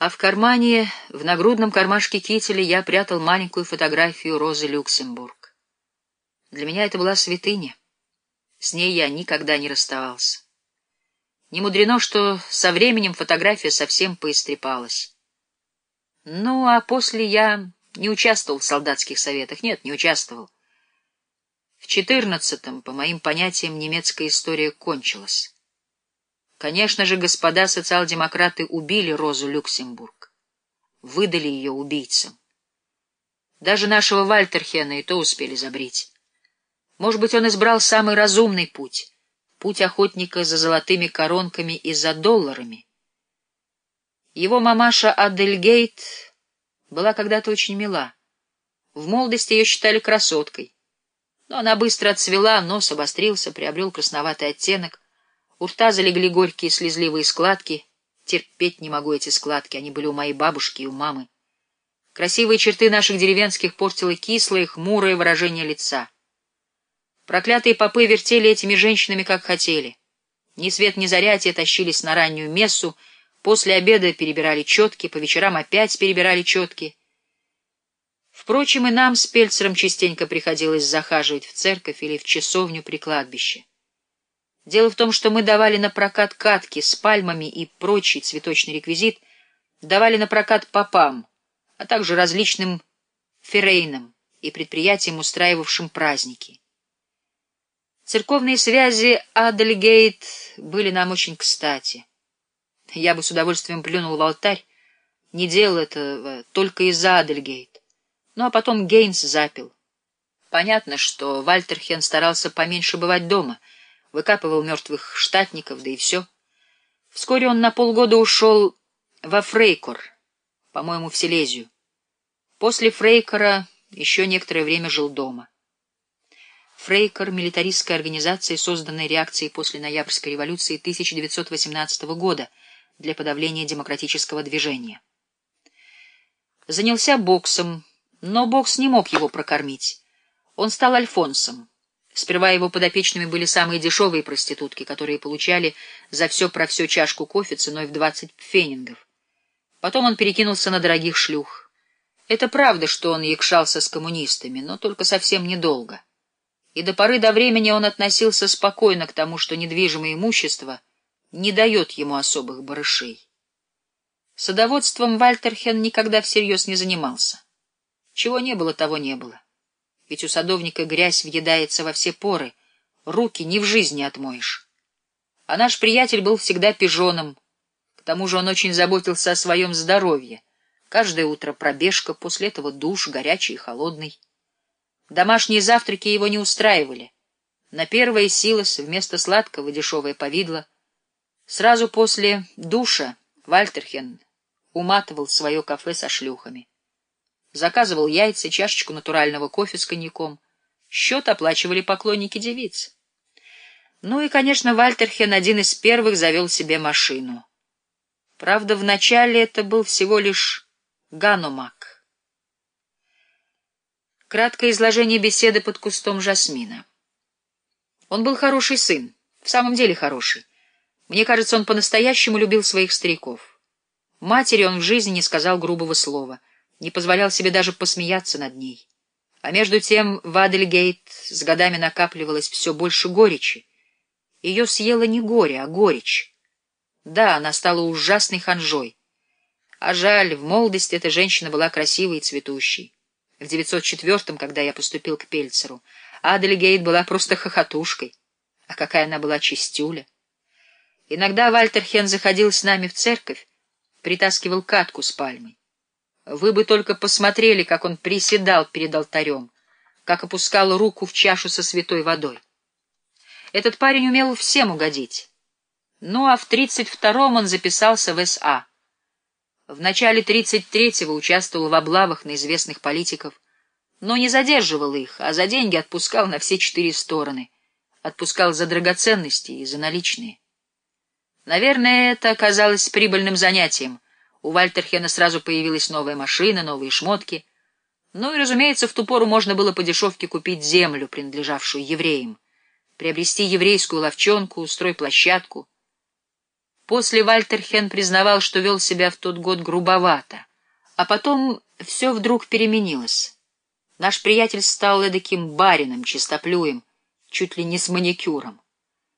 А в кармане, в нагрудном кармашке кителя я прятал маленькую фотографию Розы Люксембург. Для меня это была святыня. С ней я никогда не расставался. Не мудрено, что со временем фотография совсем поистрепалась. Ну, а после я не участвовал в солдатских советах. Нет, не участвовал. В четырнадцатом, по моим понятиям, немецкая история кончилась. Конечно же, господа социал-демократы убили Розу Люксембург. Выдали ее убийцам. Даже нашего Вальтерхена и то успели забрить. Может быть, он избрал самый разумный путь — путь охотника за золотыми коронками и за долларами. Его мамаша Адельгейт была когда-то очень мила. В молодости ее считали красоткой. Но она быстро отцвела, нос обострился, приобрел красноватый оттенок. У рта залегли горькие слезливые складки. Терпеть не могу эти складки, они были у моей бабушки и у мамы. Красивые черты наших деревенских портило кислое, хмурое выражение лица. Проклятые попы вертели этими женщинами, как хотели. Ни свет ни заря те тащились на раннюю мессу, после обеда перебирали четки, по вечерам опять перебирали четки — Впрочем, и нам с Пельцером частенько приходилось захаживать в церковь или в часовню при кладбище. Дело в том, что мы давали на прокат катки с пальмами и прочий цветочный реквизит, давали на прокат попам, а также различным ферейнам и предприятиям, устраивавшим праздники. Церковные связи Адельгейт были нам очень кстати. Я бы с удовольствием плюнул в алтарь, не делал этого только из-за Адельгейт. Ну а потом Гейнс запил. Понятно, что Вальтерхен старался поменьше бывать дома, выкапывал мертвых штатников, да и все. Вскоре он на полгода ушел во Фрейкор, по-моему, в Силезию. После Фрейкора еще некоторое время жил дома. Фрейкор — милитаристская организация, созданная реакцией после Ноябрьской революции 1918 года для подавления демократического движения. Занялся боксом, но бокс не мог его прокормить. Он стал альфонсом. Сперва его подопечными были самые дешевые проститутки, которые получали за все про все чашку кофе ценой в двадцать фенингов. Потом он перекинулся на дорогих шлюх. Это правда, что он якшался с коммунистами, но только совсем недолго. И до поры до времени он относился спокойно к тому, что недвижимое имущество не дает ему особых барышей. Садоводством Вальтерхен никогда всерьез не занимался. Чего не было, того не было. Ведь у садовника грязь въедается во все поры, руки не в жизни отмоешь. А наш приятель был всегда пижоном. К тому же он очень заботился о своем здоровье. Каждое утро пробежка, после этого душ, горячий и холодный. Домашние завтраки его не устраивали. На первое силос вместо сладкого дешевое повидло. Сразу после душа Вальтерхен уматывал свое кафе со шлюхами. Заказывал яйца, чашечку натурального кофе с коньяком. Счет оплачивали поклонники девиц. Ну и, конечно, Вальтерхен один из первых завел себе машину. Правда, вначале это был всего лишь Ганомак. Краткое изложение беседы под кустом жасмина. Он был хороший сын, в самом деле хороший. Мне кажется, он по-настоящему любил своих стариков. Матери он в жизни не сказал грубого слова — не позволял себе даже посмеяться над ней. А между тем в Адельгейт с годами накапливалось все больше горечи. Ее съело не горе, а горечь. Да, она стала ужасной ханжой. А жаль, в молодости эта женщина была красивой и цветущей. В 904-м, когда я поступил к Пельцеру, Адельгейт была просто хохотушкой. А какая она была чистюля! Иногда Вальтер Хен заходил с нами в церковь, притаскивал катку с пальмой. Вы бы только посмотрели, как он приседал перед алтарем, как опускал руку в чашу со святой водой. Этот парень умел всем угодить. Ну, а в тридцать втором он записался в СА. В начале тридцать третьего участвовал в облавах на известных политиков, но не задерживал их, а за деньги отпускал на все четыре стороны. Отпускал за драгоценности и за наличные. Наверное, это оказалось прибыльным занятием — у Вальтерхена сразу появилась новая машина, новые шмотки. Ну и, разумеется, в ту пору можно было по дешевке купить землю, принадлежавшую евреям, приобрести еврейскую ловчонку, стройплощадку. После Вальтер Хен признавал, что вел себя в тот год грубовато, а потом все вдруг переменилось. Наш приятель стал эдаким барином, чистоплюем, чуть ли не с маникюром.